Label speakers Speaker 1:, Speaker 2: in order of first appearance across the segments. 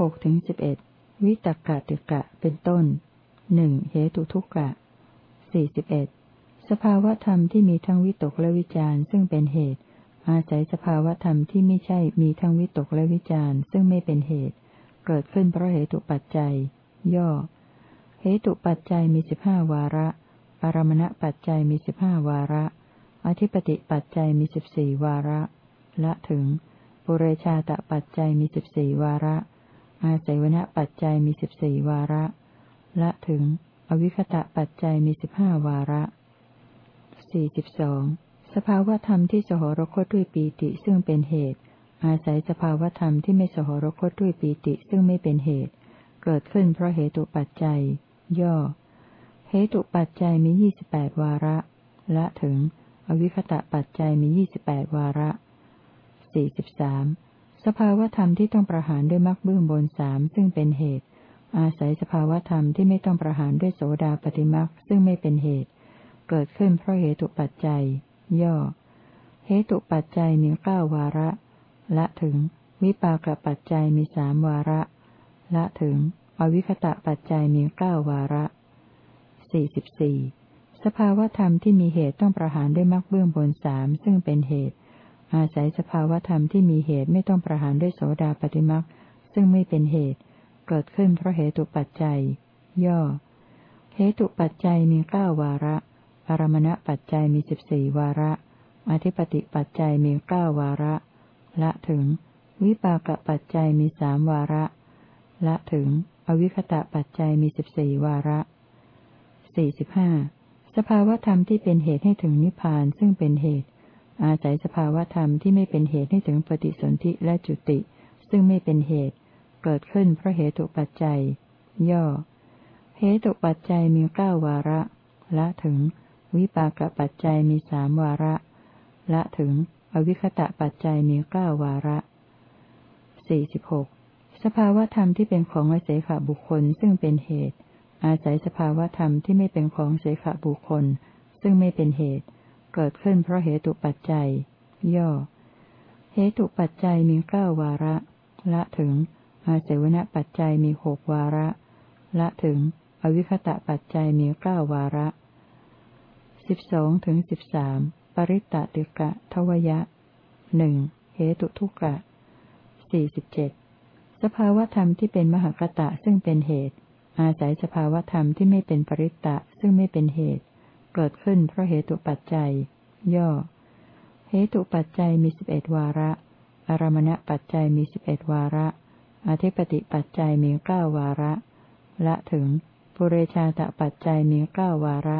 Speaker 1: หกถึงสิบเอ็ดวิตกะติกะเป็นต้นหนึ่งเหตุทุกกะสี่สิบเอ็ดสภาวธรรมที่มีทั้งวิตกและวิจารซึ่งเป็นเหตุ อาศัยสภาวธรรมที่ไม่ใช่มีทั้งวิตกและวิจารซึ่งไม่เป็นเหตุ เกิดขึ้นเพราะเหตุปัจจัย ย่อ เหตุปัจจัยมีสิบห้าวาระอารมณปัจจัยมีสิบห้าวาระ อธิปติปัจจัยมีสิบสี่วาระ ละถึง ปุเรชาตปัจจัยมีสิบสี่วาระ อาศัยวณปัจจัยมีสิบสี่วาระ ละถึง อวิคตะปัจจัยมีสิบห้าวาระสี่สิบสองสภาวธรรมที่สหรคตด้วยปีติซึ่งเป็นเหตุ อาศัยสภาวธรรมที่ไม่สหรคตด้วยปีติซึ่งไม่เป็นเหตุ เกิดขึ้นเพราะเหตุปัจจัย ย่อ เหตุปัจจัยมียี่สิบแปดวาระ ละถึง อวิคตะปัจจัยมียี่สิบแปดวาระสี่สิบสาม สภาวธรรมที่ต้องประหารด้วยมรรคเบื้องบนสามซึ่งเป็นเหตุ อาศัยสภาวธรรมที่ไม่ต้องประหารด้วยโสดาปฏิมรรคซึ่งไม่เป็นเหตุ เกิดขึ้นเพราะเหตุปัจจัย ย่อ เหตุปัจจัยมีเก้าวาระ ละถึง วิปากปัจจัยมีสามวาระ ละถึง อวิคตะปัจจัยมีเก้าวาระสี่สิบสี่สภาวธรรมที่มีเหตุต้องประหารด้วยมรรคเบื้องบนสามซึ่งเป็นเหตุ อาศัยสภาวธรรมที่มีเหตุไม่ต้องประหารด้วยโสดาปฏิมักซึ่งไม่เป็นเหตุ เกิดขึ้นเพราะเหตุปัจจัย ย่อ เหตุปัจจัยมีเก้าวาระอารมณปัจจัยมีสิบสี่วาระ อธิปติปัจจัยมีเก้าวาระ ละถึง วิปากปัจจัยมีสามวาระ ละถึง อวิคตะปัจจัยมีสิบสี่วาระสี่สิบห้าสภาวธรรมที่เป็นเหตุให้ถึงนิพพานซึ่งเป็นเหตุ อาศัยสภาวธรรมที่ไม่เป็นเหตุให้ถึงปฏิสนธิและจุติ ซึ่งไม่เป็นเหตุ เกิดขึ้นเพราะเหตุปัจจัย ย่อ เหตุปัจจัยมีเก้าวาระ ละถึง วิปากปัจจัยมีสามวาระ ละถึง อวิคตะปัจจัยมีเก้าวาระสี่สิบหกสภาวธรรมที่เป็นของอเสขบุคคลซึ่งเป็นเหตุ อาศัยสภาวธรรมที่ไม่เป็นของเสขบุคคล ซึ่งไม่เป็นเหตุ เกิดขึ้นเพราะเหตุปัจจัย ย่อ เหตุปัจจัยมีเก้าวาระ ละถึง อาเสวนปัจจัยมีหกวาระ ละถึง อวิคตะปัจจัยมีเก้าวาระสิบสองถึงสิบสามปริตตติกะทวยะหนึ่งเหตุทุกะสี่สิบเจ็ดสภาวธรรมที่เป็นมหากตะซึ่งเป็นเหตุ อาศัยสภาวธรรมที่ไม่เป็นปริตตะซึ่งไม่เป็นเหตุ เกิดขึ้นเพราะเหตุปัจจัย ย่อ เหตุปัจจัยมีสิบเอ็ดวาระ อารมณปัจจัยมีสิบเอ็ดวาระ อธิปติปัจจัยมีเก้าวาระ ละถึงปุเรชาตปัจจัยมีเก้าวาระ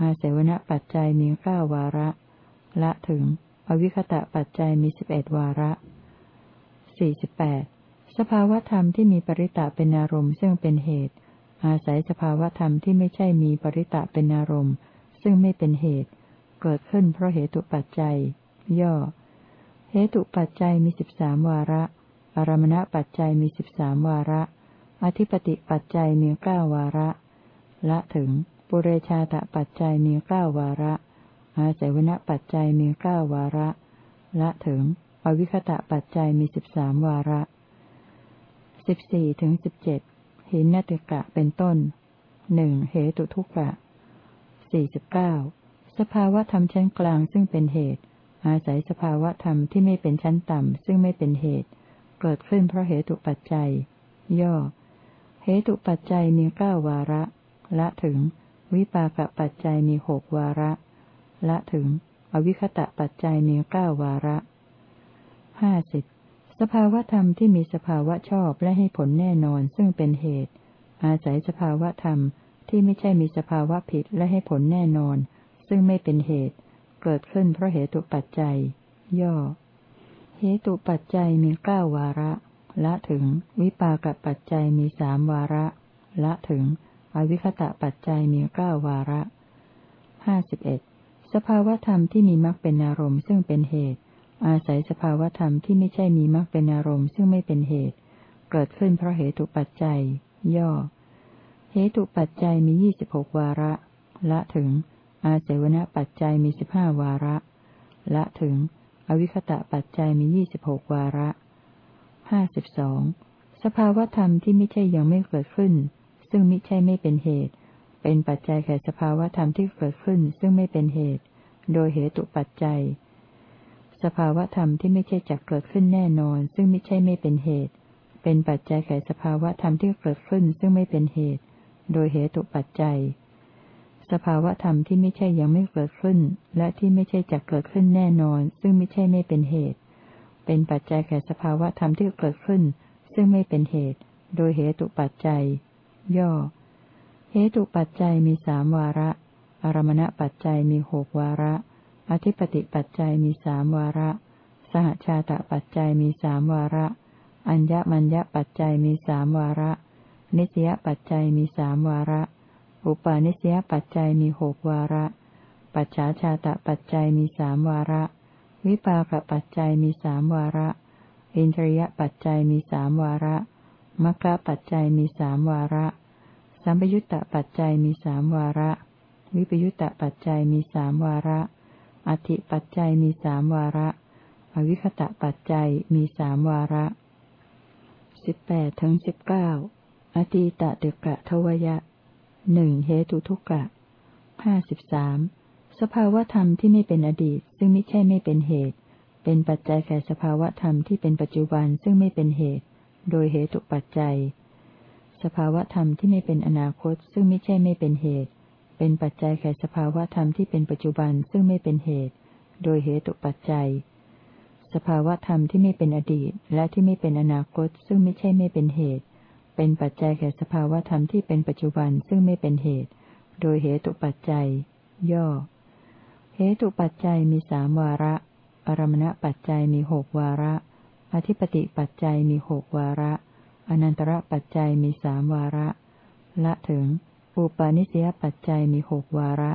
Speaker 1: อาเสวนปัจจัยมีเก้าวาระ ละถึง อวิคตะปัจจัยมีสิบเอ็ดวาระสี่สิบแปดสภาวธรรมที่มีปริตะเป็นอารมณ์ซึ่งเป็นเหตุ อาศัยสภาวธรรมที่ไม่ใช่มีปริตะเป็นอารมณ์ ซึ่งไม่เป็นเหตุ เกิดขึ้นเพราะเหตุปัจจัย ย่อ เหตุปัจจัยมีสิบสามวาระ อารมณปัจจัยมีสิบสามวาระ อธิปติปัจจัยมีเก้าวาระ ละถึง ปุเรชาตปัจจัยมีเก้าวาระ อาศัยวณปัจจัยมีเก้าวาระ ละถึง อวิคตะปัจจัยมีสิบสามวาระสิบสี่ถึงสิบเจ็ดหินนติกะเป็นต้นหนึ่งเหตุทุกกะ สี่สิบเก้าสภาวธรรมชั้นกลางซึ่งเป็นเหตุ อาศัยสภาวธรรมที่ไม่เป็นชั้นต่ำซึ่งไม่เป็นเหตุ เกิดขึ้นเพราะเหตุปัจจัย ย่อ เหตุปัจจัยมีเก้าวาระ ละถึง วิปากปัจจัยมีหกวาระ ละถึง อวิคตะปัจจัยมีเก้าวาระห้าสิบสภาวธรรมที่มีสภาวะชอบและให้ผลแน่นอนซึ่งเป็นเหตุ อาศัยสภาวธรรม ที่ไม่ใช่มีสภาวะผิดและให้ผลแน่นอน ซึ่งไม่เป็นเหตุ เกิดขึ้นเพราะเหตุปัจจัย ย่อ เหตุปัจจัยมีเก้าวาระ ละถึง วิปากปัจจัยมีสามวาระ ละถึง อวิคตะปัจจัยมีเก้าวาระห้าสิบเอ็ดสภาวธรรมที่มีมรรคเป็นอารมณ์ซึ่งเป็นเหตุ อาศัยสภาวธรรมที่ไม่ใช่มีมรรคเป็นอารมณ์ซึ่งไม่เป็นเหตุ เกิดขึ้นเพราะเหตุปัจจัย ย่อ เหตุปัจจัยมียี่สิบหกวาระ ละถึง อาเสวนปัจจัยมีสิบห้าวาระ ละถึง อวิคตะปัจจัยมียี่สิบหกวาระห้าสิบสองสภาวธรรมที่ไม่ใช่ยังไม่เกิดขึ้น ซึ่งมิใช่ไม่เป็นเหตุ เป็นปัจจัยแก่สภาวธรรมที่เกิดขึ้น ซึ่งไม่เป็นเหตุ โดยเหตุปัจจัย สภาวธรรมที่ไม่ใช่จักเกิดขึ้นแน่นอน ซึ่งไม่ใช่ไม่เป็นเหตุ เป็นปัจจัยแก่สภาวธรรมที่เกิดขึ้น ซึ่งไม่เป็นเหตุ โดยเหตุปัจจัย สภาวธรรมที่ไม่ใช่ยังไม่เกิดขึ้น และที่ไม่ใช่จักเกิดขึ้นแน่นอน ซึ่งไม่ใช่ไม่เป็นเหตุ เป็นปัจจัยแก่สภาวธรรมที่เกิดขึ้น ซึ่งไม่เป็นเหตุ โดยเหตุปัจจัย ย่อ เหตุปัจจัยมีสามวาระ อารมณปัจจัยมีหกวาระ อธิปติปัจจัยมีสามวาระ สหชาตปัจจัยมีสามวาระ อัญญมัญญปัจจัยมีสามวาระ นิสยปัจจัยมีสามวาระ อุปาณิสยปัจจัยมีหกวาระ ปัจฉาชาตปัจจัยมีสามวาระ วิปากปัจจัยมีสามวาระ อินทรียปัจจัยมีสามวาระมรรคปัจจัยมีสามวาระ สัมปยุตตปัจจัยมีสามวาระ วิปยุตตปัจจัยมีสามวาระ อธิปัจจัยมีสามวาระ อวิคตะปัจจัยมีสามวาระสิบแปดถึงสิบเก้า อตีตะเดกะทวยะหนึ่งเหตุทุกะห้าสิบสามสภาวธรรมที่ไม่เป็นอดีต ซึ่งไม่ใช่ไม่เป็นเหตุ เป็นปัจจัยแก่สภาวะธรรมที่เป็นปัจจุบันซึ่งไม่เป็นเหตุ โดยเหตุปัจจัย สภาวะธรรมที่ไม่เป็นอนาคต ซึ่งไม่ใช่ไม่เป็นเหตุ เป็นปัจจัยแก่สภาวะธรรมที่เป็นปัจจุบันซึ่งไม่เป็นเหตุ โดยเหตุปัจจัย สภาวะธรรมที่ไม่เป็นอดีต และที่ไม่เป็นอนาคต ซึ่งไม่ใช่ไม่เป็นเหตุ เป็นปัจจัยแก่สภาวะธรรมที่เป็นปัจจุบันซึ่งไม่เป็นเหตุ โดยเหตุปัจจัย ย่อ เหตุปัจจัยมีสามวาระ อารมณปัจจัยมีหกวาระ อธิปติปัจจัยมีหกวาระ อนันตระปัจจัยมีสามวาระ ละถึง อุปาณิสยปัจจัยมีหกวาระ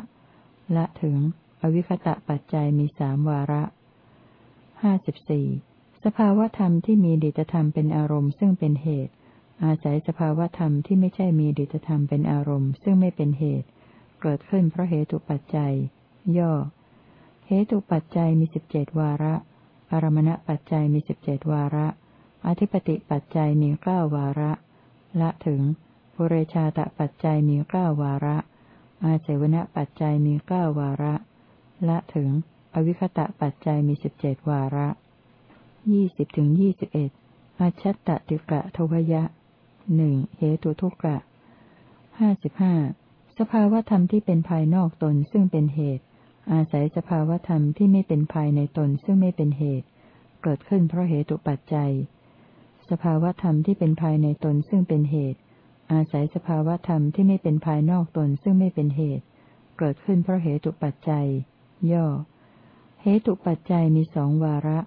Speaker 1: ละถึง อวิคตะปัจจัยมีสามวาระห้าสิบสี่สภาวธรรมที่มีดิตธรรมเป็นอารมณ์ซึ่งเป็นเหตุ อาศัยสภาวธรรมที่ไม่ใช่มีดิตธรรมเป็นอารมณ์ ซึ่งไม่เป็นเหตุ เกิดขึ้นเพราะเหตุปัจจัย ย่อ เหตุปัจจัยมีสิบเจ็ดวาระอารมณปัจจัยมีสิบเจ็ดวาระ อธิปติปัจจัยมีเก้าวาระ ละถึงปุเรชาตปัจจัยมีเก้าวาระ อาเจวณปัจจัยมีเก้าวาระ ละถึง อวิคตะปัจจัยมีสิบเจ็ดวาระยี่สิบถึงยี่สิบเอ็ดอาชัตตติกะทวยะ หนึ่งเหตุทุกะห้าสิบห้าสภาวธรรมที่เป็นภายนอกตนซึ่งเป็นเหตุ อาศัยสภาวธรรมที่ไม่เป็นภายในตนซึ่งไม่เป็นเหตุ เกิดขึ้นเพราะเหตุปัจจัย สภาวธรรมที่เป็นภายในตนซึ่งเป็นเหตุ อาศัยสภาวธรรมที่ไม่เป็นภายนอกตนซึ่งไม่เป็นเหตุ เกิดขึ้นเพราะเหตุปัจจัย ย่อ เหตุปัจจัยมีสองวาระ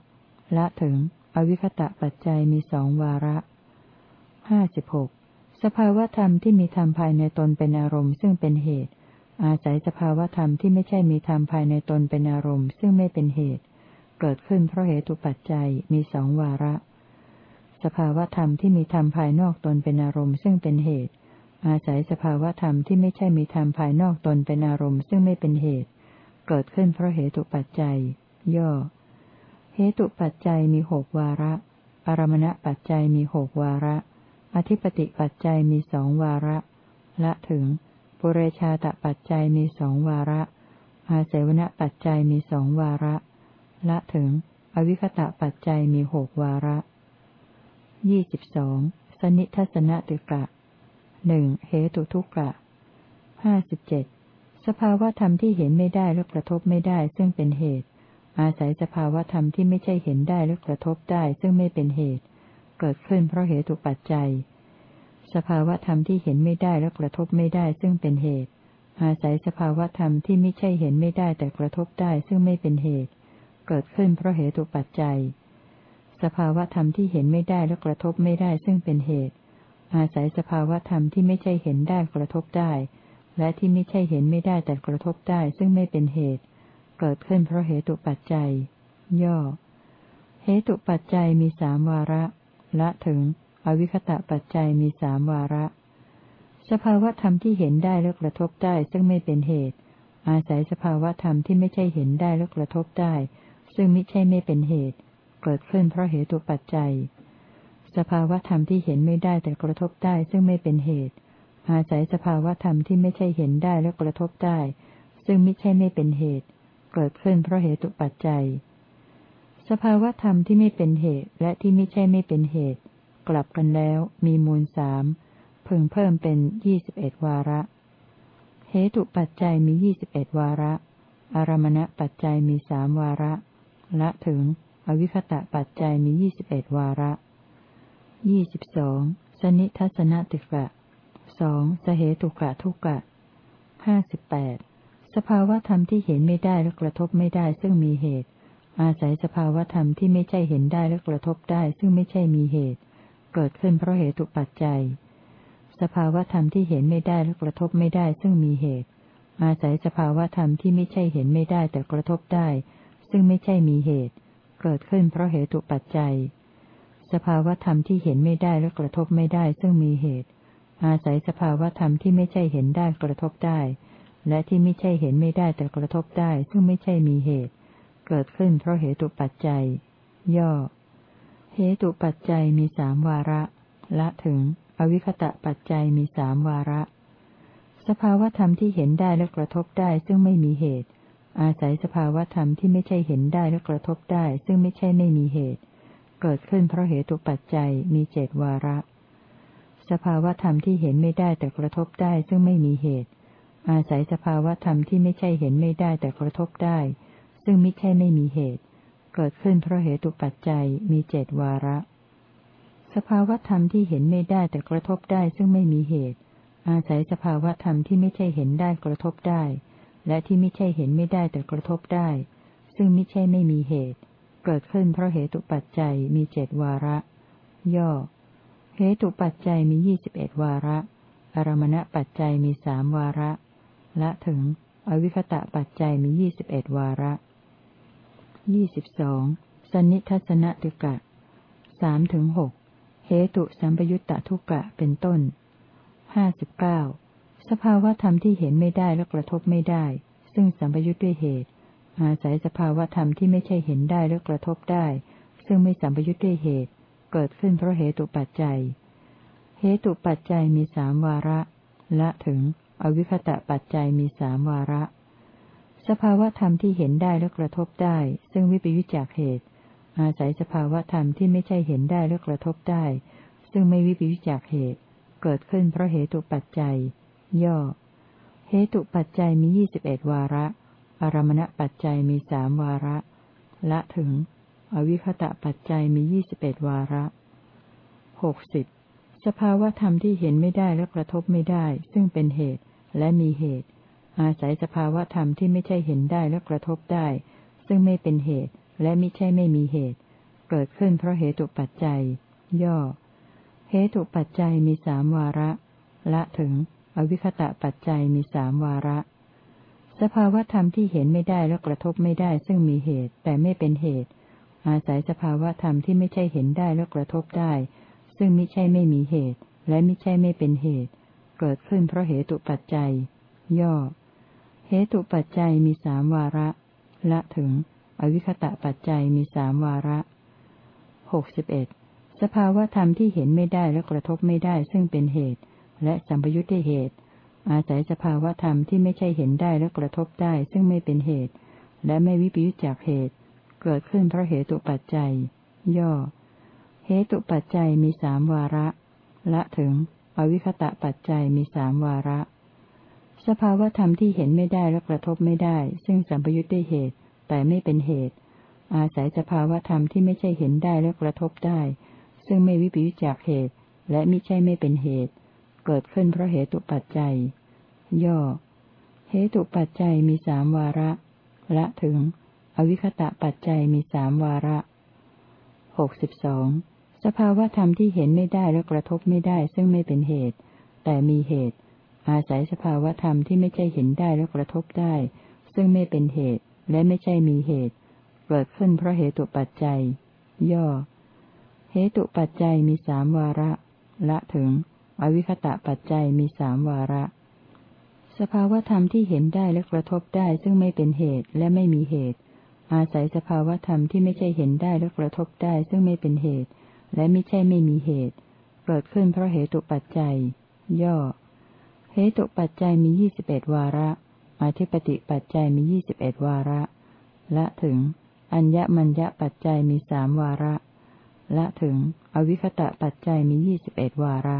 Speaker 1: ละถึง อวิคตะปัจจัยมีสองวาระ ห้าสิบหกสภาวธรรมที่มีธรรมภายในตนเป็นอารมณ์ซึ่งเป็นเหตุ อาศัยสภาวธรรมที่ไม่ใช่มีธรรมภายในตนเป็นอารมณ์ซึ่งไม่เป็นเหตุ เกิดขึ้นเพราะเหตุปัจจัยมีสองวาระ สภาวธรรมที่มีธรรมภายนอกตนเป็นอารมณ์ซึ่งเป็นเหตุ อาศัยสภาวธรรมที่ไม่ใช่มีธรรมภายนอกตนเป็นอารมณ์ซึ่งไม่เป็นเหตุ เกิดขึ้นเพราะเหตุปัจจัย ย่อ เหตุปัจจัยมีหกวาระอารมณปัจจัยมีหกวาระ อธิปติปัจจัยมีสองวาระ ละถึง ปุเรชาตปัจจัยมีสองวาระ อาเสวณปัจจัยมีสองวาระ ละถึง อวิคตะปัจจัยมีหกวาระยี่สิบสองสนิทัศนติกะหนึ่งเหตุทุกกะห้าสิบเจ็ดสภาวธรรมที่เห็นไม่ได้และกระทบไม่ได้ซึ่งเป็นเหตุ อาศัยสภาวธรรมที่ไม่ใช่เห็นได้และกระทบได้ซึ่งไม่เป็นเหตุ เกิดขึ้นเพราะเหตุปัจจัย สภาวธรรมที่เห็นไม่ได้และกระทบไม่ได้ซึ่งเป็นเหตุ อาศัยสภาวธรรมที่ไม่ใช่เห็นไม่ได้แต่กระทบได้ซึ่งไม่เป็นเหตุ เกิดขึ้นเพราะเหตุปัจจัย สภาวธรรมที่เห็นไม่ได้และกระทบไม่ได้ซึ่งเป็นเหตุ อาศัยสภาวธรรมที่ไม่ใช่เห็นได้กระทบได้ และที่ไม่ใช่เห็นไม่ได้แต่กระทบได้ซึ่งไม่เป็นเหตุ เกิดขึ้นเพราะเหตุปัจจัย ย่อเหตุปัจจัยมีสามวาระ ละถึง อวิคตะปัจจัยมีสามวาระ สภาวธรรมที่เห็นได้และกระทบได้ซึ่งไม่เป็นเหตุ อาศัยสภาวธรรมที่ไม่ใช่เห็นได้และกระทบได้ ซึ่งไม่ใช่ไม่เป็นเหตุ เกิดขึ้นเพราะเหตุปัจจัย สภาวธรรมที่เห็นไม่ได้แต่กระทบได้ซึ่งไม่เป็นเหตุ อาศัยสภาวธรรมที่ไม่ใช่เห็นได้และกระทบได้ ซึ่งไม่ใช่ไม่เป็นเหตุ เกิดขึ้นเพราะเหตุปัจจัย สภาวธรรมที่ไม่เป็นเหตุและที่ไม่ใช่ไม่เป็นเหตุ กลับกันแล้วมีมูลสามพึงเพิ่มเป็นยี่สิบเอ็ดวาระ เหตุปัจจัยมียี่สิบเอ็ดวาระ อารมณปัจจัยมีสามวาระ ละถึง อวิคตะปัจจัยมียี่สิบเอ็ดวาระยี่สิบสองสนิทัศนติกะสองสเหตุกะทุกะห้าสิบแปดสภาวธรรมที่เห็นไม่ได้และกระทบไม่ได้ซึ่งมีเหตุ อาศัยสภาวธรรมที่ไม่ใช่เห็นได้และกระทบได้ ซึ่งไม่ใช่มีเหตุ เกิดขึ้นเพราะเหตุปัจจัย สภาวธรรมที่เห็นไม่ได้และกระทบไม่ได้ ซึ่งมีเหตุ อาศัยสภาวธรรมที่ไม่ใช่เห็นไม่ได้แต่กระทบได้ ซึ่งไม่ใช่มีเหตุ เกิดขึ้นเพราะเหตุปัจจัย สภาวธรรมที่เห็นไม่ได้และกระทบไม่ได้ ซึ่งมีเหตุ อาศัยสภาวธรรมที่ไม่ใช่เห็นได้กระทบได้ และที่ไม่ใช่เห็นไม่ได้แต่กระทบได้ ซึ่งไม่ใช่มีเหตุ เกิดขึ้นเพราะเหตุปัจจัย ย่อ เหตุปัจจัยมีสามวาระ ละถึง อวิคตะปัจจัยมีสามวาระ สภาวธรรมที่เห็นได้และกระทบได้ซึ่งไม่มีเหตุ อาศัยสภาวธรรมที่ไม่ใช่เห็นได้และกระทบได้ ซึ่งไม่ใช่ไม่มีเหตุ เกิดขึ้นเพราะเหตุปัจจัยมีเจดวาระ สภาวธรรมที่เห็นไม่ได้แต่กระทบได้ซึ่งไม่มีเหตุอาศัยสภาวธรรมที่ไม่ใช่เห็นไม่ได้แต่กระทบได้ ซึ่งไม่ใช่ไม่มีเหตุ เกิดขึ้นเพราะเหตุปัจจัยมีเจดวาระ สภาวธรรมที่เห็นไม่ได้แต่กระทบได้ซึ่งไม่มีเหตุ อาศัยสภาวธรรมที่ไม่ใช่เห็นได้กระทบได้ และที่ไม่ใช่เห็นไม่ได้แต่กระทบได้ ซึ่งไม่ใช่ไม่มีเหตุ เกิดขึ้นเพราะเหตุปัจจัยมีเจ็ดวาระ ย่อ เหตุปัจจัยมียี่สิบเอ็ดวาระอารมณปัจจัยมีสามวาระ และถึง อวิคตะปัจจัยมียี่สิบเอ็ดวาระ ยี่สิบสองสนิทัศนตุกะสามถึงหกเหตุสัมปยุตตะทุกะเป็นต้นห้าสิบเก้าสภาวธรรมที่เห็นไม่ได้และกระทบไม่ได้ ซึ่งสัมปยุตด้วยเหตุ อาศัยสภาวธรรมที่ไม่ใช่เห็นได้และกระทบได้ ซึ่งไม่สัมปยุทธ์ด้วยเหตุ เกิดขึ้นเพราะเหตุปัจจัย เหตุปัจจัยมีสามวาระ ละถึง อวิคตะปัจจัยมีสามวาระ สภาวธรรมที่เห็นได้และกระทบได้ ซึ่งวิปยุจจากเหตุ อาศัยสภาวธรรมที่ไม่ใช่เห็นได้และกระทบได้ ซึ่งไม่วิปยุจจากเหตุ เกิดขึ้นเพราะเหตุปัจจัย ย่อ เหตุปัจจัยมียี่สิบเอ็ดวาระ อารมณปัจจัยมีสามวาระ ละถึง อวิคตะปัจจัยมียี่สิบเอ็ดวาระหกสิบสภาวธรรมที่เห็นไม่ได้และกระทบไม่ได้ ซึ่งเป็นเหตุและมีเหตุ อาศัยสภาวะธรรมที่ไม่ใช่เห็นได้และกระทบได้ ซึ่งไม่เป็นเหตุและไม่ใช่ไม่มีเหตุ เกิดขึ้นเพราะเหตุปัจจัย ย่อ เหตุปัจจัยมีสามวาระ ละถึง อวิคตะปัจจัยมีสามวาระ สภาวะธรรมที่เห็นไม่ได้และกระทบไม่ได้ ซึ่งมีเหตุแต่ไม่เป็นเหตุ อาศัยสภาวะธรรมที่ไม่ใช่เห็นได้และกระทบได้ ซึ่งมิใช่ไม่มีเหตุ และมิใช่ไม่เป็นเหตุ เกิดขึ้นเพราะเหตุปัจจัย ย่อ เหตุปัจจัยมีสามวาระ ละถึง อวิคตะปัจจัยมีสามวาระหกสิบเอ็ดสภาวธรรมที่เห็นไม่ได้และกระทบไม่ได้ซึ่งเป็นเหตุ และสัมปยุทธ์ด้วยเหตุ อาศัยสภาวธรรมที่ไม่ใช่เห็นได้และกระทบได้ซึ่งไม่เป็นเหตุ และไม่วิปยุจจากเหตุ เกิดขึ้นเพราะเหตุปัจจัย ย่อ เหตุปัจจัยมีสามวาระ ละถึง อวิคตะปัจจัยมีสามวาระ สภาวธรรมที่เห็นไม่ได้และกระทบไม่ได้ ซึ่งสัมปยุจได้เหตุ แต่ไม่เป็นเหตุ อาศัยสภาวธรรมที่ไม่ใช่เห็นได้และกระทบได้ ซึ่งไม่วิปยุจจากเหตุ และม่ใช่ไม่เป็นเหตุ เกิดขึ้นเพราะเหตุปัจจัย ย่อ เหตุปัจจัยมีสามวาระ ละถึง อวิคตะปัจจัยมีสามวาระหกสิบสองสภาวธรรมที่เห็นไม่ได้และกระทบไม่ได้ ซึ่งไม่เป็นเหตุ แต่มีเหตุ อาศัยสภาวธรรมที่ไม่ใช่เห็นได้และกระทบได้ ซึ่งไม่เป็นเหตุและไม่ใช่มีเหตุ เกิดขึ้นเพราะเหตุปัจจัย ย่อ เหตุปัจจัยมีสามวาระ ละถึง อวิคตะปัจจัยมีสามวาระ สภาวธรรมที่เห็นได้และกระทบได้ ซึ่งไม่เป็นเหตุและไม่มีเหตุ อาศัยสภาวธรรมที่ไม่ใช่เห็นได้และกระทบได้ ซึ่งไม่เป็นเหตุ และไม่ใช่ไม่มีเหตุ เกิดขึ้นเพราะเหตุปัจจัย ย่อ เหตุปัจจัยมียี่สิบเอ็ดวาระ อธิปติปัจจัยมียี่สิบเอ็ดวาระ ละถึง อัญญมัญญปัจจัยมีสามวาระ ละถึง อวิคตะปัจจัยมียี่สิบเอ็ดวาระ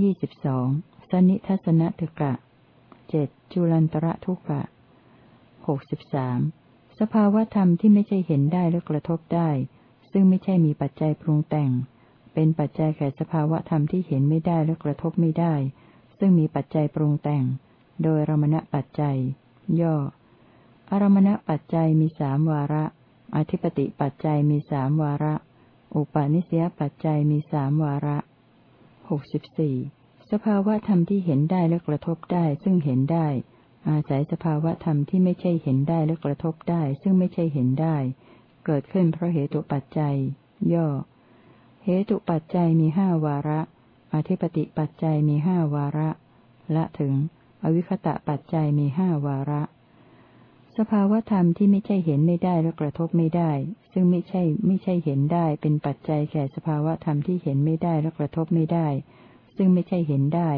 Speaker 1: ยี่สิบสองสนิทัศนตกะเจ็ดจุลันตระทุกะหกสิบสามสภาวธรรมที่ไม่ใช่เห็นได้และกระทบได้ ซึ่งไม่ใช่มีปัจจัยปรุงแต่ง เป็นปัจจัยแก่สภาวธรรมที่เห็นไม่ได้และกระทบไม่ได้ ซึ่งมีปัจจัยปรุงแต่ง โดยรมณปัจจัย ย่อ อารมณปัจจัยมีสามวาระ อธิปติปัจจัยมีสามวาระ อุปาณิสยปัจจัยมีสามวาระหกสิบสี่สภาวะธรรมที่เห็นได้และกระทบได้ซึ่งเห็นได้ อาศัยสภาวะธรรมที่ไม่ใช่เห็นได้และกระทบได้ ซึ่งไม่ใช่เห็นได้ เกิดขึ้นเพราะเหตุปัจจัย ย่อ เหตุปัจจัยมีห้าวาระ อธิปติปัจจัยมีห้าวาระ ละถึง อวิคตะปัจจัยมีห้าวาระ สภาวธรรมที่ไม่ใช่เห็นไม่ได้และกระทบไม่ได้ ซึ่งไม่ใช่ไม่ใช่เห็นได้เป็นปัจจัยแก่สภาวธรรมที่เห็นไม่ได้และกระทบไม่ได้ ซึ่งไม่ใช่เห็นได้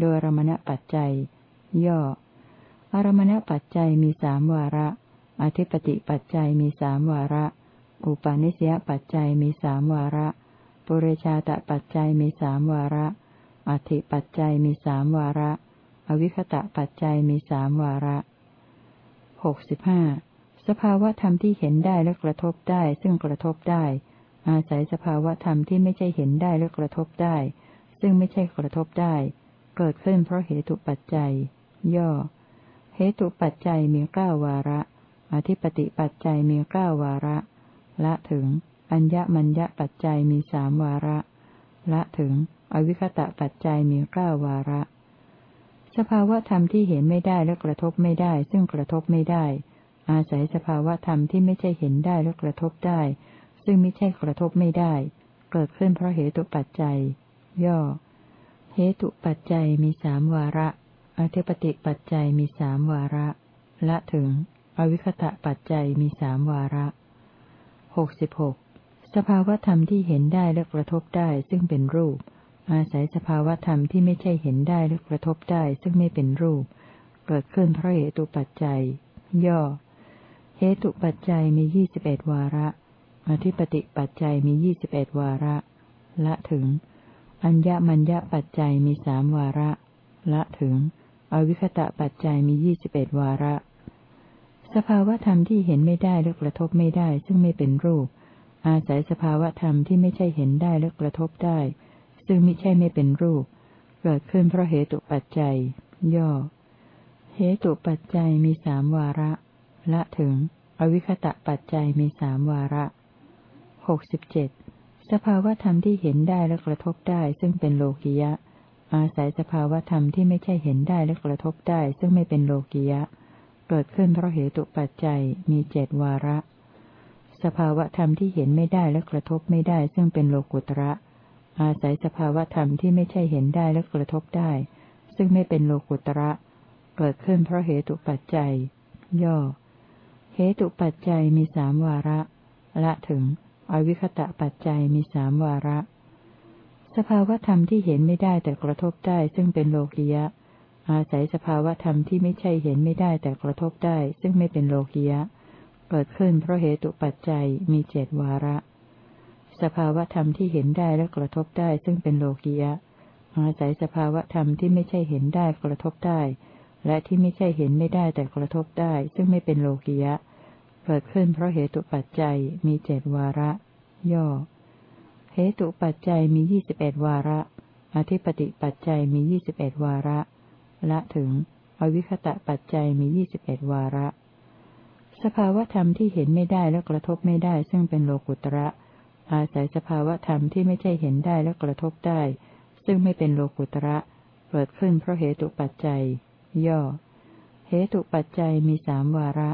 Speaker 1: โดยอรมณปัจจัย ย่อ อรมณปัจจัยมีสามวาระ อธิปติปัจจัยมีสามวาระ อุปาณิสยปัจจัยมีสามวาระ ปุเรชาตปัจจัยมีสามวาระ อธิปัจจัยมีสามวาระ อวิคตะปัจจัยมีสามวาระหกสิบห้าสภาวธรรมที่เห็นได้และกระทบได้ ซึ่งกระทบได้ อาศัยสภาวธรรมที่ไม่ใช่เห็นได้และกระทบได้ ซึ่งไม่ใช่กระทบได้ เกิดขึ้นเพราะเหตุปัจจัย ย่อ เหตุปัจจัยมีเก้าวาระ อธิปติปัจจัยมีเก้าวาระ ละถึง อัญญมัญญปัจจัยมีสามวาระ ละถึง อวิคตะปัจจัยมีเก้าวาระ สภาวะธรรมที่เห็นไม่ได้และกระทบไม่ได้ ซึ่งกระทบไม่ได้ อาศัยสภาวะธรรมที่ไม่ใช่เห็นได้และกระทบได้ ซึ่งไม่ใช่กระทบไม่ได้ เกิดขึ้นเพราะเหตุปัจจัย ย่อ เหตุปัจจัยมีสามวาระ อธิปติปัจจัยมีสามวาระ ละถึง อวิคตะปัจจัยมีสามวาระหกสิบหก สภาวธรรมที่เห็นได้และกระทบได้ซึ่งเป็นรูป อาศัยสภาวธรรมที่ไม่ใช่เห็นได้และกระทบได้ซึ่งไม่เป็นรูป เกิดขึ้นเพราะเหตุปัจจัย ย่อ เหตุปัจจัยมียี่สิบเอ็ดวาระ อธิปติปัจจัยมียี่สิบเอ็ดวาระ ละถึง อัญญมัญญปัจจัยมีสามวาระ ละถึง อวิคตะปัจจัยมียี่สิบเอ็ดวาระ สภาวธรรมที่เห็นไม่ได้และกระทบไม่ได้ซึ่งไม่เป็นรูป อาศัยสภาวธรรมที่ไม่ใช่เห็นได้และกระทบได้ ซึ่งไม่ใช่ไม่เป็นรูป เกิดขึ้นเพราะเหตุปัจจัย ย่อ เหตุปัจจัยมีสามวาระ ละถึง อวิคตะปัจจัยมีสามวาระหกสิบเจ็ดสภาวธรรมที่เห็นได้และกระทบได้ ซึ่งเป็นโลกิยะ อาศัยสภาวธรรมที่ไม่ใช่เห็นได้และกระทบได้ ซึ่งไม่เป็นโลกิยะ เกิดขึ้นเพราะเหตุปัจจัยมีเจดวาระ สภาวธรรมที่เห็นไม่ได้และกระทบไม่ได้ ซึ่งเป็นโลกุตระ อาศัยสภาวธรรมที่ไม่ใช่เห็นได้และกระทบได้ ซึ่งไม่เป็นโลกุตระ เกิดขึ้นเพราะเหตุปัจจัย ย่อ เหตุปัจจัยมีสามวาระ ละถึง อวิคตะปัจจัยมีสามวาระ สภาวธรรมที่เห็นไม่ได้แต่กระทบได้ ซึ่งเป็นโลกิยะ อาศัยสภาวธรรมที่ไม่ใช่เห็นไม่ได้แต่กระทบได้ ซึ่งไม่เป็นโลกิยะ เกิดขึ้นเพราะเหตุปัจจัยมีเจดวาระ สภาวธรรมที่เห็นได้และกระทบได้ซึ่งเป็นโลกิยะ อาศัยสภาวธรรมที่ไม่ใช่เห็นได้กระทบได้ และที่ไม่ใช่เห็นไม่ได้แต่กระทบได้ ซึ่งไม่เป็นโลกิยะ เกิดขึ้นเพราะเหตุปัจจัยมีเจ็ดวาระ ย่อ เหตุปัจจัยมียี่สิบเอ็ดวาระ อธิปติปัจจัยมียี่สิบเอ็ดวาระ ละถึง อวิคตะปัจจัยมียี่สิบเอ็ดวาระ สภาวธรรมที่เห็นไม่ได้และกระทบไม่ได้ ซึ่งเป็นโลกุตระ อาศัยสภาวธรรมที่ไม่ใช่เห็นได้และกระทบได้ ซึ่งไม่เป็นโลกุตระ เกิดขึ้นเพราะเหตุปัจจัย ย่อ เหตุปัจจัยมีสามวาระ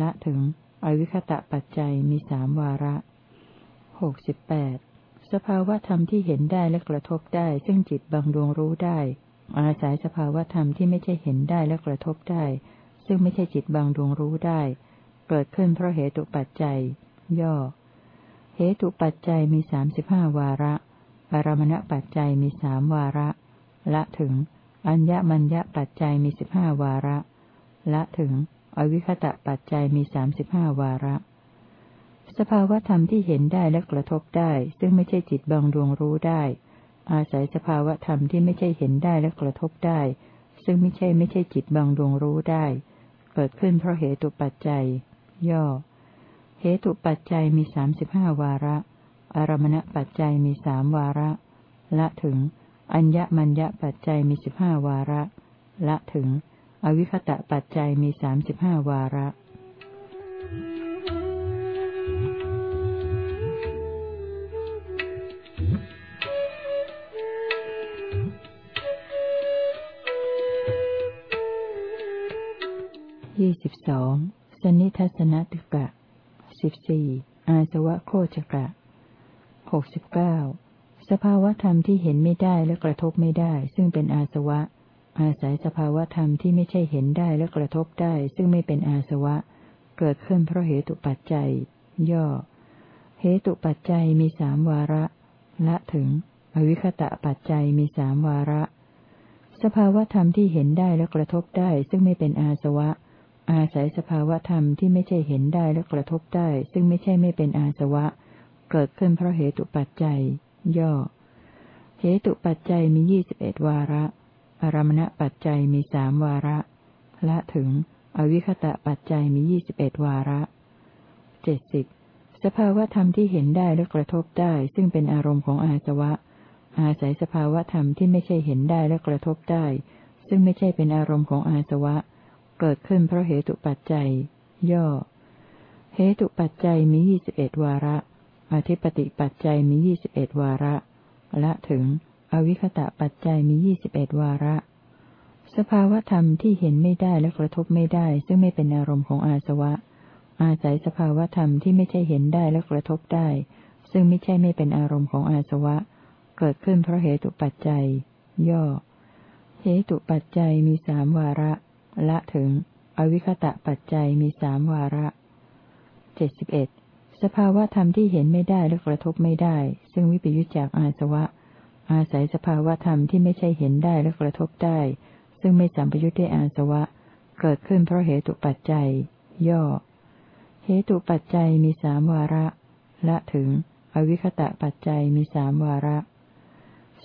Speaker 1: ละถึง อวิคตะปัจจัยมีสามวาระหกสิบแปดสภาวธรรมที่เห็นได้และกระทบได้ ซึ่งจิตบางดวงรู้ได้ อาศัยสภาวธรรมที่ไม่ใช่เห็นได้และกระทบได้ ซึ่งไม่ใช่จิตบางดวงรู้ได้ เกิดขึ้นเพราะเหตุปัจจัย ย่อ เหตุปัจจัยมีสามสิบห้าวาระอารมณปัจจัยมีสามวาระ ละถึง อัญญมัญญปัจจัยมีสิบห้าวาระ ละถึง อวิคตะปัจจัยมีสามสิบห้าวาระ สภาวธรรมที่เห็นได้และกระทบได้ ซึ่งไม่ใช่จิตบางดวงรู้ได้ อาศัยสภาวธรรมที่ไม่ใช่เห็นได้และกระทบได้ ซึ่งไม่ใช่ไม่ใช่จิตบางดวงรู้ได้ เกิดขึ้นเพราะเหตุปัจจัย ย่อ เหตุปัจจัยมีสามสิบห้าวาระ อารมณปัจจัยมีสามวาระ ละถึง อัญญมัญญปัจจัยมีสิบห้าวาระ ละถึง อวิคตะปัจจัยมีสามสิบห้าวาระยี่สิบสอง สนิทัศนติกะสิบสี่อาสวะโคจกะหกสิบเก้าสภาวธรรมที่เห็นไม่ได้และกระทบไม่ได้ ซึ่งเป็นอาสวะ อาศัยสภาวธรรมที่ไม่ใช่เห็นได้และกระทบได้ ซึ่งไม่เป็นอาสวะ เกิดขึ้นเพราะเหตุปัจจัย ย่อ เหตุปัจจัยมีสามวาระ ละถึง อวิคตะปัจจัยมีสามวาระ สภาวธรรมที่เห็นได้และกระทบได้ ซึ่งไม่เป็นอาสวะ อาศัยสภาวธรรมที่ไม่ใช่เห็นได้และกระทบได้ ซึ่งไม่ใช่ไม่เป็นอาสวะ เกิดขึ้นเพราะเหตุปัจจัย ย่อ เหตุปัจจัยมียี่สิบเอ็ดวาระ อารมณปัจจัยมีสามวาระ ละถึง อวิคตะปัจจัยมียี่สิบเอ็ดวาระเจ็ดสิบสภาวธรรมที่เห็นได้และกระทบได้ ซึ่งเป็นอารมณ์ของอาสวะ อาศัยสภาวธรรมที่ไม่ใช่เห็นได้และกระทบได้ ซึ่งไม่ใช่เป็นอารมณ์ของอาสวะ เกิดขึ้นเพราะเหตุปัจจัย ย่อ เหตุปัจจัยมียี่สิบเอ็ดวาระ อธิปติปัจจัยมียี่สิบเอ็ดวาระ ละถึง อวิคตะปัจจัยมียี่สิบเอ็ดวาระ สภาวธรรมที่เห็นไม่ได้และกระทบไม่ได้ ซึ่งไม่เป็นอารมณ์ของอาสวะ อาศัยสภาวธรรมที่ไม่ใช่เห็นได้และกระทบได้ ซึ่งไม่ใช่ไม่เป็นอารมณ์ของอาสวะ เกิดขึ้นเพราะเหตุปัจจัย ย่อ เหตุปัจจัยมีสามวาระ ละถึง อวิคตะปัจจัยมีสามวาระเจ็ดสิบเอ็ดสภาวะธรรมที่เห็นไม่ได้และกระทบไม่ได้ ซึ่งวิปยุจจากอาสวะ อาศัยสภาวะธรรมที่ไม่ใช่เห็นได้และกระทบได้ ซึ่งไม่สัมปยุจได้อาสวะ เกิดขึ้นเพราะเหตุปัจจัย ย่อ เหตุปัจจัยมีสามวาระ ละถึง อวิคตะปัจจัยมีสามวาระ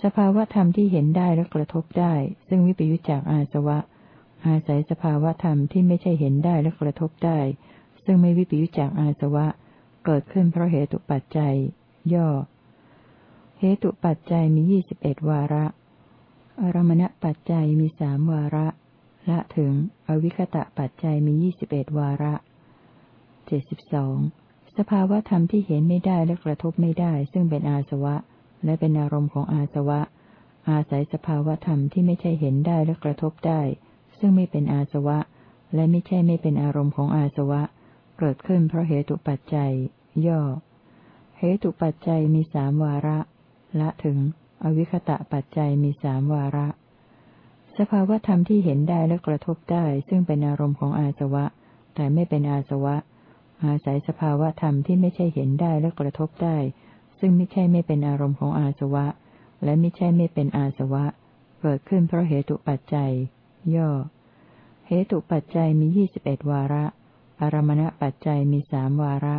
Speaker 1: สภาวะธรรมที่เห็นได้และกระทบได้ ซึ่งวิปยุจจากอาสวะ อาศัยสภาวธรรมที่ไม่ใช่เห็นได้และกระทบได้ ซึ่งไม่วิปยุจจากอาสวะ เกิดขึ้นเพราะเหตุปัจจัย ย่อ เหตุปัจจัยมียี่สิบเอ็ดวาระ อารมณปัจจัยมีสามวาระ ละถึง อวิคตะปัจจัยมียี่สิบเอ็ดวาระเจ็ดสิบสองสภาวธรรมที่เห็นไม่ได้และกระทบไม่ได้ ซึ่งเป็นอาสวะ และเป็นอารมณ์ของอาสวะ อาศัยสภาวธรรมที่ไม่ใช่เห็นได้และกระทบได้ ซึ่งไม่เป็นอาสวะ และไม่ใช่ไม่เป็นอารมณ์ของอาสวะ เกิดขึ้นเพราะเหตุปัจจัย ย่อ เหตุปัจจัยมีสามวาระ ละถึง อวิคตะปัจจัยมีสามวาระ สภาวธรรมที่เห็นได้และกระทบได้ ซึ่งเป็นอารมณ์ของอาสวะ แต่ไม่เป็นอาสวะ อาศัยสภาวธรรมที่ไม่ใช่เห็นได้และกระทบได้ ซึ่งไม่ใช่ไม่เป็นอารมณ์ของอาสวะ และไม่ใช่ไม่เป็นอาสวะ เกิดขึ้นเพราะเหตุปัจจัย ย่อ เหตุปัจจัยมียี่สิบเอ็ดวาระ อารมณปัจจัยมีสามวาระ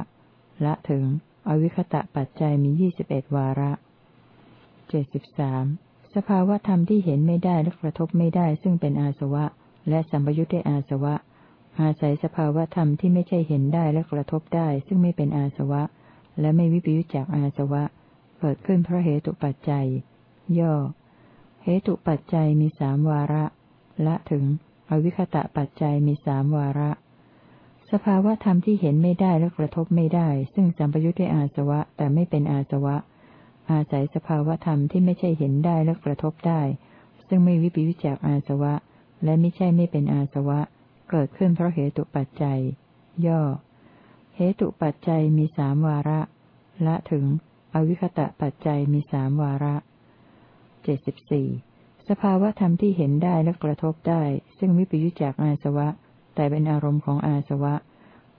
Speaker 1: ละถึง อวิคตะปัจจัยมียี่สิบเอ็ดวาระเจ็ดสิบสามสภาวธรรมที่เห็นไม่ได้และกระทบไม่ได้ซึ่งเป็นอาสวะ และสัมปยุทธ์ได้อาสวะ อาศัยสภาวธรรมที่ไม่ใช่เห็นได้และกระทบได้ ซึ่งไม่เป็นอาสวะ และไม่วิปยุจจากอาสวะ เกิดขึ้นเพราะเหตุปัจจัย ย่อ เหตุปัจจัยมีสามวาระ ละถึง อวิคตะปัจจัยมีสามวาระ สภาวะธรรมที่เห็นไม่ได้และกระทบไม่ได้ ซึ่งสัมปยุทธ์ด้วยอาสวะ แต่ไม่เป็นอาสวะ อาศัยสภาวะธรรมที่ไม่ใช่เห็นได้และกระทบได้ ซึ่งไม่วิปิวิจากอาสวะ และไม่ใช่ไม่เป็นอาสวะ เกิดขึ้นเพราะเหตุปัจจัย ย่อ เหตุปัจจัยมีสามวาระ ละถึง อวิคตะปัจจัยมีสามวาระเจ็ดสิบสี่ สภาวะธรรมที่เห็นได้และกระทบได้ ซึ่งวิปยุจจากอาสวะ แต่เป็นอารมณ์ของอาสวะ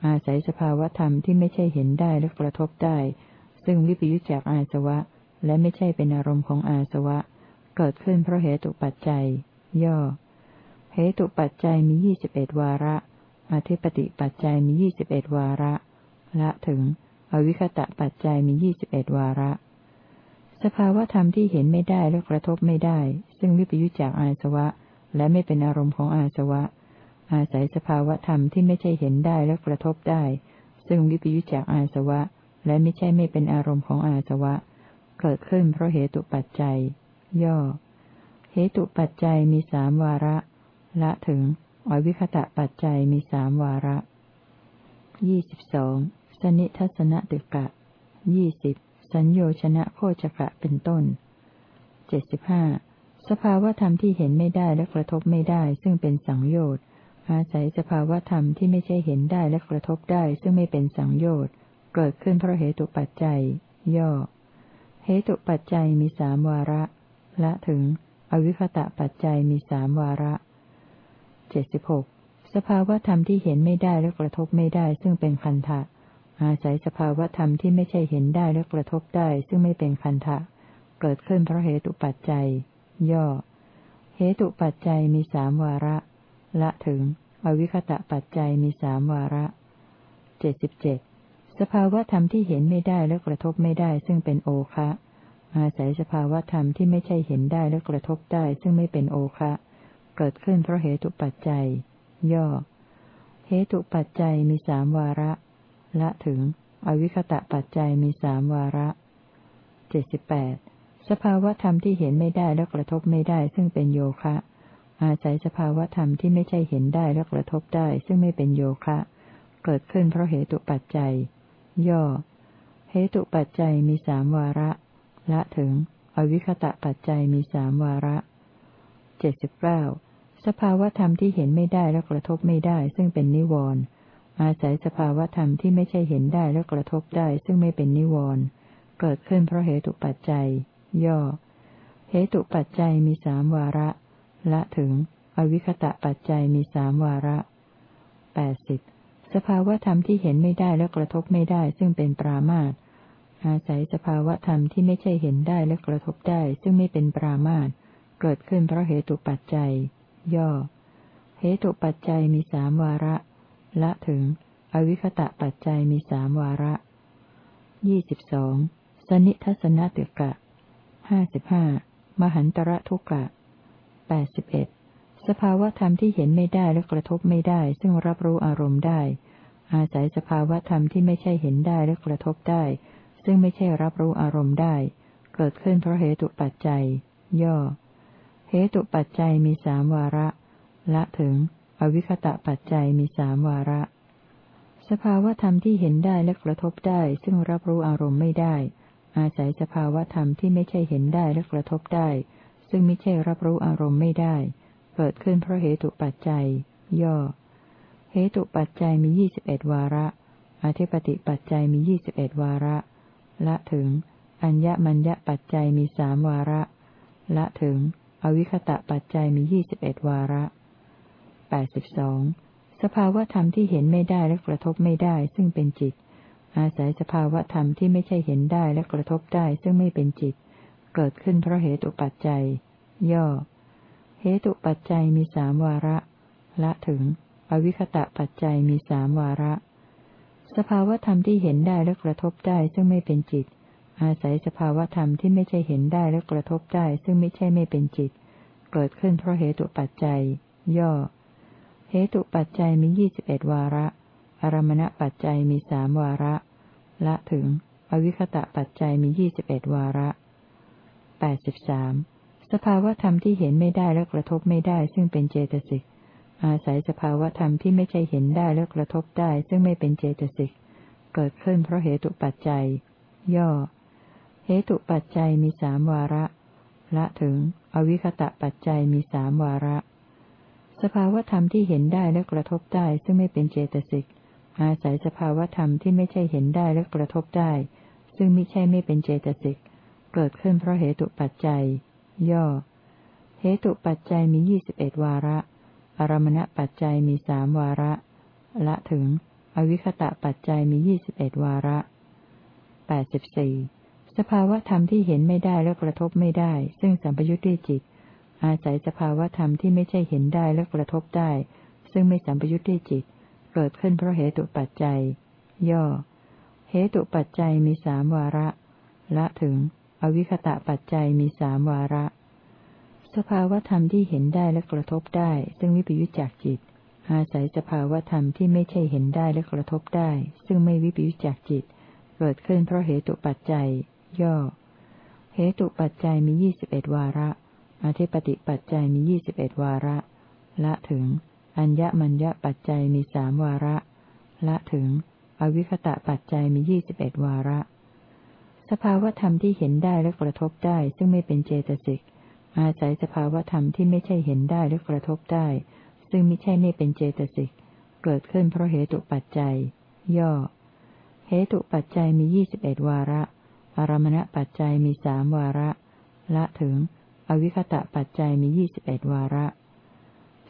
Speaker 1: อาศัยสภาวะธรรมที่ไม่ใช่เห็นได้และกระทบได้ ซึ่งวิปยุจจากอาสวะ และไม่ใช่เป็นอารมณ์ของอาสวะ เกิดขึ้นเพราะเหตุปัจจัย ย่อ เหตุปัจจัยมียี่สิบเอ็ดวาระ อธิปติปัจจัยมียี่สิบเอ็ดวาระ ละถึง อวิคตะปัจจัยมียี่สิบเอ็ดวาระ สภาวธรรมที่เห็นไม่ได้และกระทบไม่ได้ ซึ่งวิปยุจจากอาสวะ และไม่เป็นอารมณ์ของอาสวะ อาศัยสภาวธรรมที่ไม่ใช่เห็นได้และกระทบได้ ซึ่งวิปยุจจากอาสวะ และไม่ใช่ไม่เป็นอารมณ์ของอาสวะ เกิดขึ้นเพราะเหตุปัจจัย ย่อ เหตุปัจจัยมีสามวาระ ละถึงอวิคตะปัจจัยมีสามวาระยี่สิบสองสนิทัศนติกะยี่สิบ สัญโยชนะโคจกะเป็นต้นเจ็ดสิบห้าสภาวธรรมที่เห็นไม่ได้และกระทบไม่ได้ ซึ่งเป็นสังโยชน์อาศัยสภาวธรรมที่ไม่ใช่เห็นได้และกระทบได้ ซึ่งไม่เป็นสังโยชน์เกิดขึ้นเพราะเหตุปัจจัย ย่อ เหตุปัจจัยมีสามวาระ ละถึง อวิคตะปัจจัยมีสามวาระเจ็ดสิบหกสภาวธรรมที่เห็นไม่ได้และกระทบไม่ได้ ซึ่งเป็นคันทะ อาศัยสภาวธรรมที่ไม่ใช่เห็นได้และกระทบได้ ซึ่งไม่เป็นคันทะ เกิดขึ้นเพราะเหตุปัจจัย ย่อ เหตุปัจจัยมีสามวาระ ละถึง อวิคตะปัจจัยมีสามวาระเจ็ดสิบเจ็ดสภาวธรรมที่เห็นไม่ได้และกระทบไม่ได้ ซึ่งเป็นโอคะ อาศัยสภาวธรรมที่ไม่ใช่เห็นได้และกระทบได้ ซึ่งไม่เป็นโอคะ เกิดขึ้นเพราะเหตุปัจจัย ย่อ เหตุปัจจัยมีสามวาระ ละถึง อวิคตะปัจจัยมีสามวาระเจ็ดสิบแปดสภาวธรรมที่เห็นไม่ได้และกระทบไม่ได้ ซึ่งเป็นโยคะ อาศัยสภาวธรรมที่ไม่ใช่เห็นได้และกระทบได้ ซึ่งไม่เป็นโยคะ เกิดขึ้นเพราะเหตุปัจจัย ย่อ เหตุปัจจัยมีสามวาระ ละถึง อวิคตะปัจจัยมีสามวาระเจ็ดสิบเก้าสภาวธรรมที่เห็นไม่ได้และกระทบไม่ได้ ซึ่งเป็นนิวรณ์ อาศัยสภาวธรรมที่ไม่ใช่เห็นได้และกระทบได้ซึ่งไม่เป็นนิวรณ์เกิดขึ้นเพราะเหตุปัจจัย ย่อ เหตุปัจจัยมีสามวาระ ละถึง อวิคตะปัจจัยมีสามวาระแปดสิบสภาวธรรมที่เห็นไม่ได้และกระทบไม่ได้ซึ่งเป็นปรามาตอาศัยสภาวธรรมที่ไม่ใช่เห็นได้และกระทบได้ซึ่งไม่เป็นปรามาตเกิดขึ้นเพราะเหตุปัจจัย ย่อ เหตุปัจจัยมีสามวาระ ละถึง อวิคตะปัจจัยมีสามวาระยี่สิบสองสนิทัศนติกะห้าสิบห้ามหันตระทุกะแปดสิบเอ็ดสภาวธรรมที่เห็นไม่ได้และกระทบไม่ได้ ซึ่งรับรู้อารมณ์ได้ อาศัยสภาวธรรมที่ไม่ใช่เห็นได้และกระทบได้ ซึ่งไม่ใช่รับรู้อารมณ์ได้ เกิดขึ้นเพราะเหตุปัจจัย ย่อ เหตุปัจจัยมีสามวาระ ละถึง อวิคตะปัจจัยมีสามวาระ สภาวธรรมที่เห็นได้และกระทบได้ ซึ่งรับรู้อารมณ์ไม่ได้ อาศัยสภาวธรรมที่ไม่ใช่เห็นได้และกระทบได้ ซึ่งไม่ใช่รับรู้อารมณ์ไม่ได้ เกิดขึ้นเพราะเหตุปัจจัย ย่อ เหตุปัจจัยมียี่สิบเอ็ดวาระ อธิปติปัจจัยมียี่สิบเอ็ดวาระ ละถึง อัญญมัญญปัจจัยมีสามวาระ ละถึง อวิคตะปัจจัยมียี่สิบเอ็ดวาระ แปดสิบสองสภาวธรรมที่เห็นไม่ได้และกระทบไม่ได้ซึ่งเป็นจิต อาศัยสภาวธรรมที่ไม่ใช่เห็นได้และกระทบได้ซึ่งไม่เป็นจิต เกิดขึ้นเพราะเหตุปัจจัย ย่อ เหตุปัจจัยมีสามวาระ ละถึง อวิคตะปัจจัยมีสามวาระ สภาวธรรมที่เห็นได้และกระทบได้ซึ่งไม่เป็นจิต อาศัยสภาวธรรมที่ไม่ใช่เห็นได้และกระทบได้ซึ่งไม่ใช่ไม่เป็นจิต เกิดขึ้นเพราะเหตุปัจจัย ย่อ เหตุปัจจัยมียี่สิบเอ็ดวาระ อารมณปัจจัยมีสามวาระ ละถึง อวิคตะปัจจัยมียี่สิบเอ็ดวาระแปดสิบสามสภาวธรรมที่เห็นไม่ได้และกระทบไม่ได้ ซึ่งเป็นเจตสิก อาศัยสภาวธรรมที่ไม่ใช่เห็นได้และกระทบได้ ซึ่งไม่เป็นเจตสิก เกิดขึ้นเพราะเหตุปัจจัย ย่อ เหตุปัจจัยมีสามวาระ ละถึง อวิคตะปัจจัยมีสามวาระ สภาวธรรมที่เห็นได้และกระทบได้ซึ่งไม่เป็นเจตสิก อาศัยสภาวธรรมที่ไม่ใช่เห็นได้และกระทบได้ ซึ่งไม่ใช่ไม่เป็นเจตสิก เกิดขึ้นเพราะเหตุปัจจัย ย่อ เหตุปัจจัยมียี่สิบเอ็ดวาระ อารมณปัจจัยมีสามวาระ ละถึง อวิคตะปัจจัยมียี่สิบเอ็ดวาระแปแปดสิบสี่สภาวธรรมที่เห็นไม่ได้และกระทบไม่ได้ ซึ่งสัมปยุทธ์ด้วยจิต อาศัยสภาวธรรมที่ไม่ใช่เห็นได้และกระทบได้ ซึ่งไม่สัมปยุทธ์ด้วยจิต เกิดขึ้นเพราะเหตุปัจจัย ย่อ เหตุปัจจัยมีสามวาระ ละถึง อวิคตะปัจจัยมีสามวาระ สภาวธรรมที่เห็นได้และกระทบได้ ซึ่งวิปยุจจากจิต อาศัยสภาวธรรมที่ไม่ใช่เห็นได้และกระทบได้ ซึ่งไม่วิปยุจจากจิต เกิดขึ้นเพราะเหตุปัจจัย ย่อ เหตุปัจจัยมียี่สิบเอ็ดวาระ อธิปติปัจจัยมียี่สิบเอ็ดวาระ ละถึง อัญญมัญญปัจจัยมีสามวาระ ละถึง อวิคตะปัจจัยมียี่สิบเอ็ดวาระ สภาวธรรมที่เห็นได้และกระทบได้ ซึ่งไม่เป็นเจตสิก อาศัยสภาวธรรมที่ไม่ใช่เห็นได้และกระทบได้ ซึ่งไม่ใช่ไม่เป็นเจตสิก เกิดขึ้นเพราะเหตุปัจจัย ย่อ เหตุปัจจัยมียี่สิบเอ็ดวาระอารมณปัจจัยมีสามวาระ ละถึง อวิคตะปัจจัยมียี่สิบเอ็ดวาระ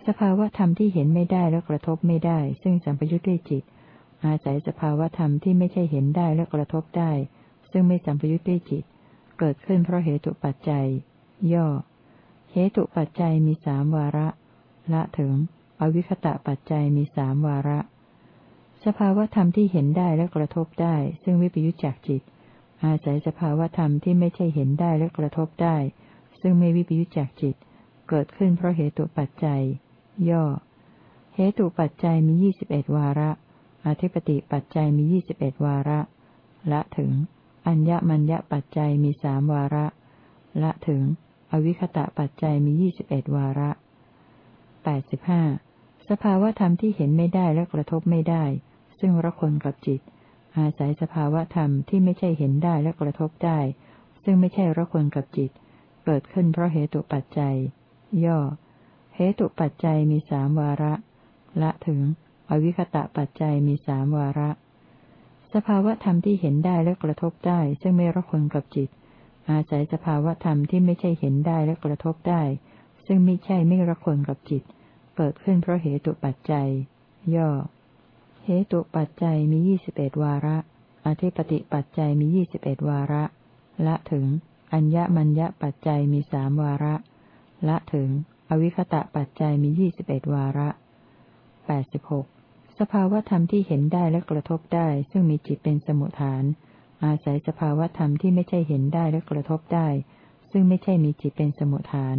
Speaker 1: สภาวธรรมที่เห็นไม่ได้และกระทบไม่ได้ ซึ่งสัมปยุทธ์ด้วยจิต อาศัยสภาวธรรมที่ไม่ใช่เห็นได้และกระทบได้ ซึ่งไม่สัมปยุทธ์ด้วยจิต เกิดขึ้นเพราะเหตุปัจจัย ย่อ เหตุปัจจัยมีสามวาระ ละถึง อวิคตะปัจจัยมีสามวาระ สภาวธรรมที่เห็นได้และกระทบได้ ซึ่งวิปยุจจากจิต อาศัยสภาวธรรมที่ไม่ใช่เห็นได้และกระทบได้ ซึ่งไม่วิปยุจจากจิต เกิดขึ้นเพราะเหตุปัจจัย ย่อ เหตุปัจจัยมียี่สิบเอ็ดวาระ อธิปติปัจจัยมียี่สิบเอ็ดวาระ ละถึง อัญญมัญญปัจจัยมีสามวาระ ละถึง อวิคตะปัจจัยมียี่สิบเอ็ดวาระแปดสิบห้าสภาวธรรมที่เห็นไม่ได้และกระทบไม่ได้ ซึ่งระคนกับจิต อาศัยสภาวธรรมที่ไม่ใช่เห็นได้และกระทบได้ ซึ่งไม่ใช่ระคนกับจิต เกิดขึ้นเพราะเหตุปัจจัย ย่อ เหตุปัจจัยมีสามวาระ ละถึง อวิคตะปัจจัยมีสามวาระ สภาวธรรมที่เห็นได้และกระทบได้ ซึ่งไม่ระคนกับจิต อาศัยสภาวธรรมที่ไม่ใช่เห็นได้และกระทบได้ ซึ่งไม่ใช่ไม่ระคนกับจิต เกิดขึ้นเพราะเหตุปัจจัย ย่อ เหตุปัจจัยมียี่สิบเอ็ดวาระ อธิปติปัจจัยมียี่สิบเอ็ดวาระ ละถึง อัญญมัญญปัจจัยมีสามวาระ ละถึง อวิคตะปัจจัยมียี่สิบเอ็ดวาระแปดสิบหกสภาวธรรมที่เห็นได้และกระทบได้ ซึ่งมีจิตเป็นสมุทฐาน อาศัยสภาวธรรมที่ไม่ใช่เห็นได้และกระทบได้ ซึ่งไม่ใช่มีจิตเป็นสมุทฐาน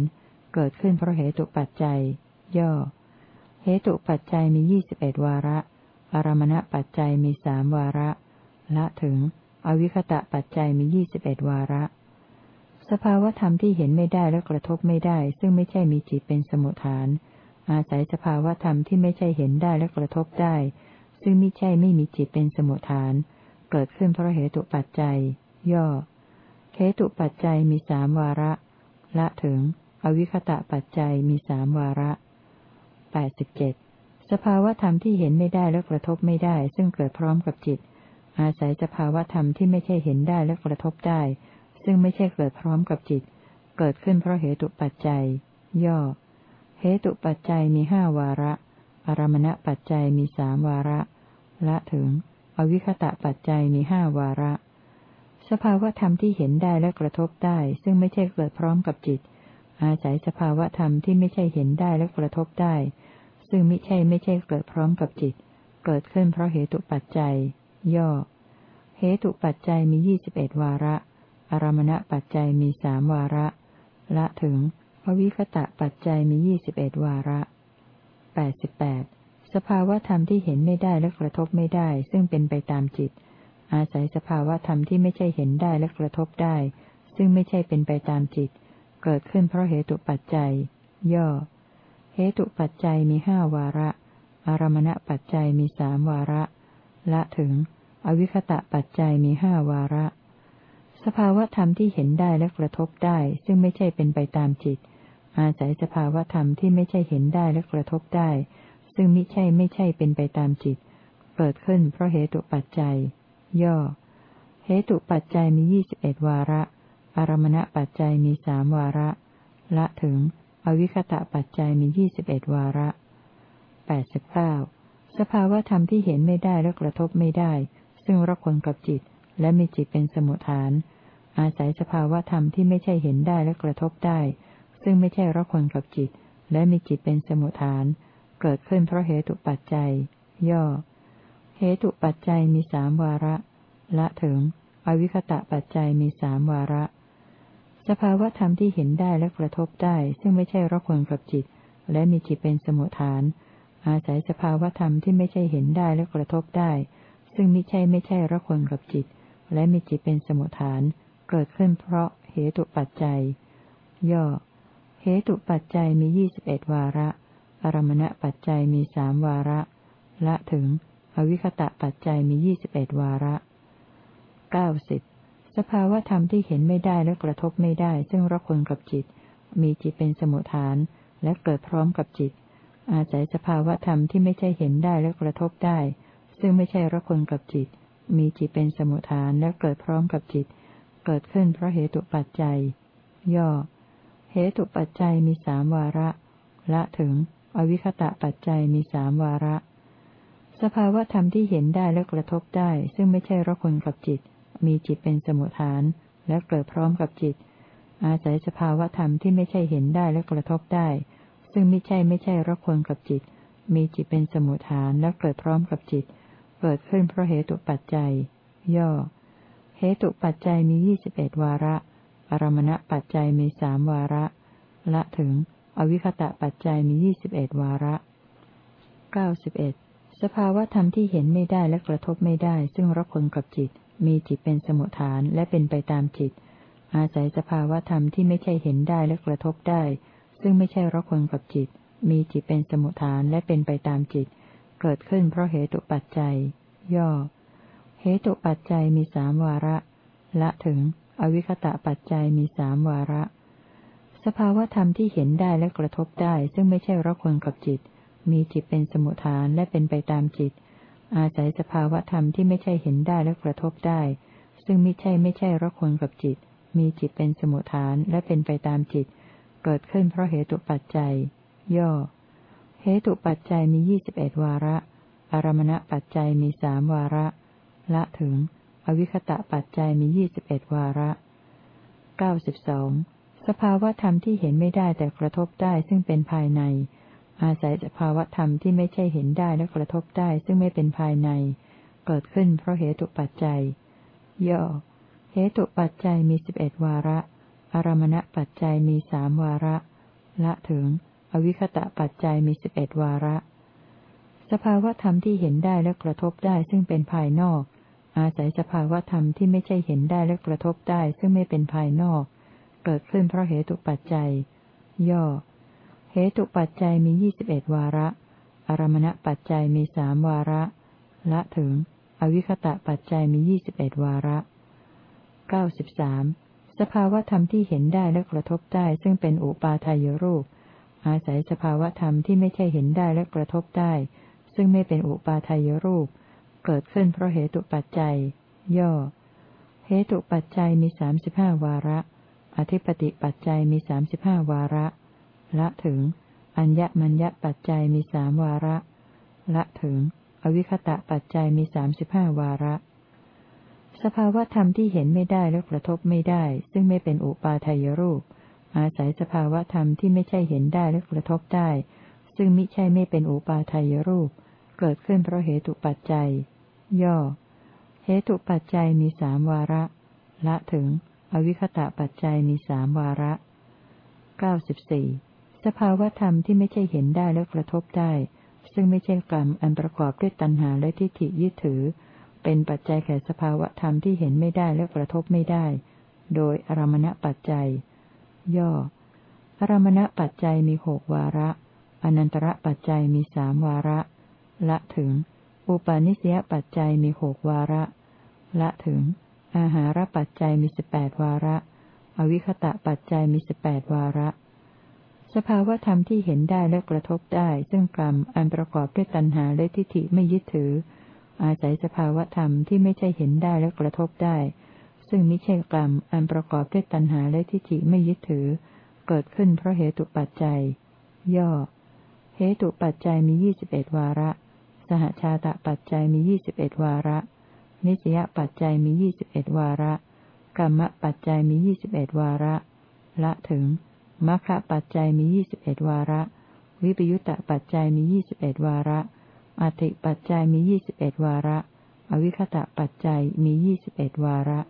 Speaker 1: เกิดขึ้นเพราะเหตุปัจจัย ย่อ เหตุปัจจัยมียี่สิบเอ็ดวาระ อารมณปัจจัยมีสามวาระ ละถึง อวิคตะปัจจัยมียี่สิบเอ็ดวาระ สภาวธรรมที่เห็นไม่ได้และกระทบไม่ได้ ซึ่งไม่ใช่มีจิตเป็นสมุทฐาน อาศัยสภาวธรรมที่ไม่ใช่เห็นได้และกระทบได้ ซึ่งไม่ใช่ไม่มีจิตเป็นสมุทฐาน เกิดขึ้นเพราะเหตุปัจจัย ย่อเหตุปัจจัยมีสามวาระ ละถึง อวิคตะปัจจัยมีสามวาระแปดสิบเจ็ดสภาวธรรมที่เห็นไม่ได้และกระทบไม่ได้ ซึ่งเกิดพร้อมกับจิต อาศัยสภาวธรรมที่ไม่ใช่เห็นได้และกระทบได้ ซึ่งไม่ใช่เกิดพร้อมกับจิต เกิดขึ้นเพราะเหตุปัจจัย ย่อ เหตุปัจจัยมีห้าวาระ อารมณปัจจัยมีสามวาระ ละถึง อวิคตะปัจจัยมีห้าวาระ สภาวธรรมที่เห็นได้และกระทบได้ ซึ่งไม่ใช่เกิดพร้อมกับจิต อาศัยสภาวธรรมที่ไม่ใช่เห็นได้และกระทบได้ ซึ่งมิใช่ไม่ใช่เกิดพร้อมกับจิต เกิดขึ้นเพราะเหตุปัจจัย ย่อ เหตุปัจจัยมียี่สิบเอ็ดวาระ อารมณปัจจัยมีสามวาระ ละถึงภวิคตะปัจจัยมียี่สิบเอ็ดวาระแปดสิบแปดสภาวธรรมที่เห็นไม่ได้และกระทบไม่ได้ ซึ่งเป็นไปตามจิต อาศัยสภาวธรรมที่ไม่ใช่เห็นได้และกระทบได้ ซึ่งไม่ใช่เป็นไปตามจิต เกิดขึ้นเพราะเหตุปัจจัย ย่อ เหตุปัจจัยมีห้าวาระ อารมณปัจจัยมีสามวาระ ละถึง อวิคตะปัจจัยมีห้าวาระ สภาวธรรมที่เห็นได้และกระทบได้ ซึ่งไม่ใช่เป็นไปตามจิต อาศัยสภาวธรรมที่ไม่ใช่เห็นได้และกระทบได้ ซึ่งมิใช่ไม่ใช่เป็นไปตามจิต เกิดขึ้นเพราะเหตุปัจจัย ย่อ เหตุปัจจัยมียี่สิบเอ็ดวาระ อารมณปัจจัยมีสามวาระ ละถึง อวิคตะปัจจัยมียี่สิบเอ็ดวาระแปดสิบเก้าสภาวธรรมที่เห็นไม่ได้และกระทบไม่ได้ ซึ่งรักคนกับจิต และมีจิตเป็นสมุทฐาน อาศัยสภาวะธรรมที่ไม่ใช่เห็นได้และกระทบได้ ซึ่งไม่ใช่รักคนกับจิต และมีจิตเป็นสมุทฐาน เกิดขึ้นเพราะเหตุปัจจัย ย่อ เหตุปัจจัยมีสามวาระ ละถึง อวิคตะปัจจัยมีสามวาระ สภาวะธรรมที่เห็นได้และกระทบได้ ซึ่งไม่ใช่รักคนกับจิต และมีจิตเป็นสมุทฐาน อาศัยสภาวะธรรมที่ไม่ใช่เห็นได้และกระทบได้ ซึ่งมิใช่ไม่ใช่รักคนกับจิต และมีจิตเป็นสมุทฐาน เกิดขึ้นเพราะเหตุปัจจัย ย่อ เหตุปัจจัยมียี่สิบเอ็ดวาระ อารมณปัจจัยมีสามวาระ ละถึง อวิคตะปัจจัยมียี่สิบเอ็ดวาระเก้าสิบสภาวธรรมที่เห็นไม่ได้และกระทบไม่ได้ ซึ่งรักคนกับจิต มีจิตเป็นสมุทฐานและเกิดพร้อมกับจิต อาศัยสภาวธรรมที่ไม่ใช่เห็นได้และกระทบได้ ซึ่งไม่ใช่รักคนกับจิต มีจิตเป็นสมุทฐานและเกิดพร้อมกับจิต เกิดขึ้นเพราะเหตุปัจจัย ย่อ เหตุปัจจัยมีสามวาระ ละถึง อวิคตะปัจจัยมีสามวาระ สภาวธรรมที่เห็นได้และกระทบได้ ซึ่งไม่ใช่รักคนกับจิต มีจิตเป็นสมุทฐาน และเกิดพร้อมกับจิต อาศัยสภาวธรรมที่ไม่ใช่เห็นได้และกระทบได้ ซึ่งไม่ใช่ไม่ใช่รักคนกับจิต มีจิตเป็นสมุทฐานและเกิดพร้อมกับจิต เกิดขึ้นเพราะเหตุปัจจัย ย่อ ตุปัจจัยมียี่สิบเอ็ดวาระอารมณปัจจัยมีสามวาระ ละถึง อวิคตะปัจจัยมียี่สิบเอ็ดวาระเก้าสิบเอ็ดสภาวธรรมที่เห็นไม่ได้และกระทบไม่ได้ ซึ่งรับผลกับจิต มีจิตเป็นสมุทฐานและเป็นไปตามจิต อาศัยสภาวธรรมที่ไม่ใช่เห็นได้และกระทบได้ ซึ่งไม่ใช่รับผลกับจิต มีจิตเป็นสมุทฐานและเป็นไปตามจิต เกิดขึ้นเพราะเหตุปัจจัย ย่อ เหตุปัจจัยมีสามวาระ ละถึง อวิคตะปัจจัยมีสามวาระ สภาวธรรมที่เห็นได้และกระทบได้ ซึ่งไม่ใช่รักคนกับจิต มีจิตเป็นสมุทฐานและเป็นไปตามจิต อาศัยสภาวธรรมที่ไม่ใช่เห็นได้และกระทบได้ ซึ่งไม่ใช่ไม่ใช่รักคนกับจิต มีจิตเป็นสมุทฐานและเป็นไปตามจิต เกิดขึ้นเพราะเหตุปัจจัย ย่อ เหตุปัจจัยมียี่สิบเอ็ดวาระ อารมณปัจจัยมีสามวาระ ละถึง อวิคตะปัจจัยมียี่สิบเอ็ดวาระเก้าสิบสองสภาวธรรมที่เห็นไม่ได้แต่กระทบได้ซึ่งเป็นภายใน อาศัยสภาวธรรมที่ไม่ใช่เห็นได้และกระทบได้ซึ่งไม่เป็นภายใน เกิดขึ้นเพราะเหตุปัจจัย ย่อ เหตุปัจจัยมีสิบเอ็ดวาระ อารมณปัจจัยมีสามวาระ ละถึง อวิคตะปัจจัยมีสิบเอ็ดวาระ ภาวธรรมที่เห็นได้และกระทบได้ซึ่งเป็นภายนอก อาศัยสภาวธรรมที่ไม่ใช่เห็นได้และกระทบได้ซึ่งไม่เป็นภายนอก เกิดขึ้นเพราะเหตุปัจจัย ย่อ เหตุปัจจัยมียี่สิบเอ็ดวาระ อารมณปัจจัยมีสามวาระ ละถึง อวิคตะปัจจัยมียี่สิบเอ็ดวาระเก้าสิบสามสภาวธรรมที่เห็นได้และกระทบได้ซึ่งเป็นอุปาทายรูป อาศัยสภาวธรรมที่ไม่ใช่เห็นได้และกระทบได้ ซึ่งไม่เป็นอุปาทายรูป เกิดขึ้นเพราะเหตุปัจจัย ย่อ เหตุปัจจัยมีสามสิบห้าวาระ อธิปติปัจจัยมีสามสิบห้าวาระ ละถึง อัญญมัญญปัจจัยมีสามวาระ ละถึง อวิคตะปัจจัยมีสามสิบห้าวาระ สภาวธรรมที่เห็นไม่ได้และกระทบไม่ได้ ซึ่งไม่เป็นอุปาทายรูป อาศัยสภาวธรรมที่ไม่ใช่เห็นได้และกระทบได้ซึ่งมิใช่ไม่เป็นอุปาทายรูป เกิดขึ้นเพราะเหตุปัจจัย ย่อ เหตุปัจจัยมีสามวาระ ละถึง อวิคตะปัจจัยมีสามวาระเก้าสิบสี่สภาวธรรมที่ไม่ใช่เห็นได้และกระทบได้ ซึ่งไม่ใช่กรรมอันประกอบด้วยตัณหาและทิฏฐิยึดถือ เป็นปัจจัยแก่สภาวธรรมที่เห็นไม่ได้และกระทบไม่ได้ โดยอารมณปัจจัย ย่อ อารมณปัจจัยมีหกวาระ อนันตระปัจจัยมีสามวาระ ละถึง อุปาณิสยปัจจัยมีหกวาระ ละถึง อาหารปัจจัยมีสิบแปดวาระ อวิคตะปัจจัยมีสิบแปดวาระ สภาวธรรมที่เห็นได้และกระทบได้ ซึ่งกรรมอันประกอบด้วยตัณหาและทิฏฐิไม่ยึดถือ อาศัยสภาวธรรมที่ไม่ใช่เห็นได้และกระทบได้ ซึ่งมิใช่กรรมอันประกอบด้วยตัณหาและทิฏฐิไม่ยึดถือ เกิดขึ้นเพราะเหตุปัจจัย ย่อเหตุปัจจัยมียี่สิบเอ็ดวาระ สหชาตะปัจจัยมียี่สิบเอ็ดวาระ นิสยปัจจัยมียี่สิบเอ็ดวาระกรรมปัจจัยมียี่สิบเอ็ดวาระ ละถึงมัคคะปัจจัยมียี่สิบเอ็ดวาระ วิปยุตตปัจจัยมียี่สิบเอ็ดวาระอติปัจจัยมียี่สิบเอ็ดวาระ อวิคตะปัจจัยมียี่สิบเอ็ดวาระ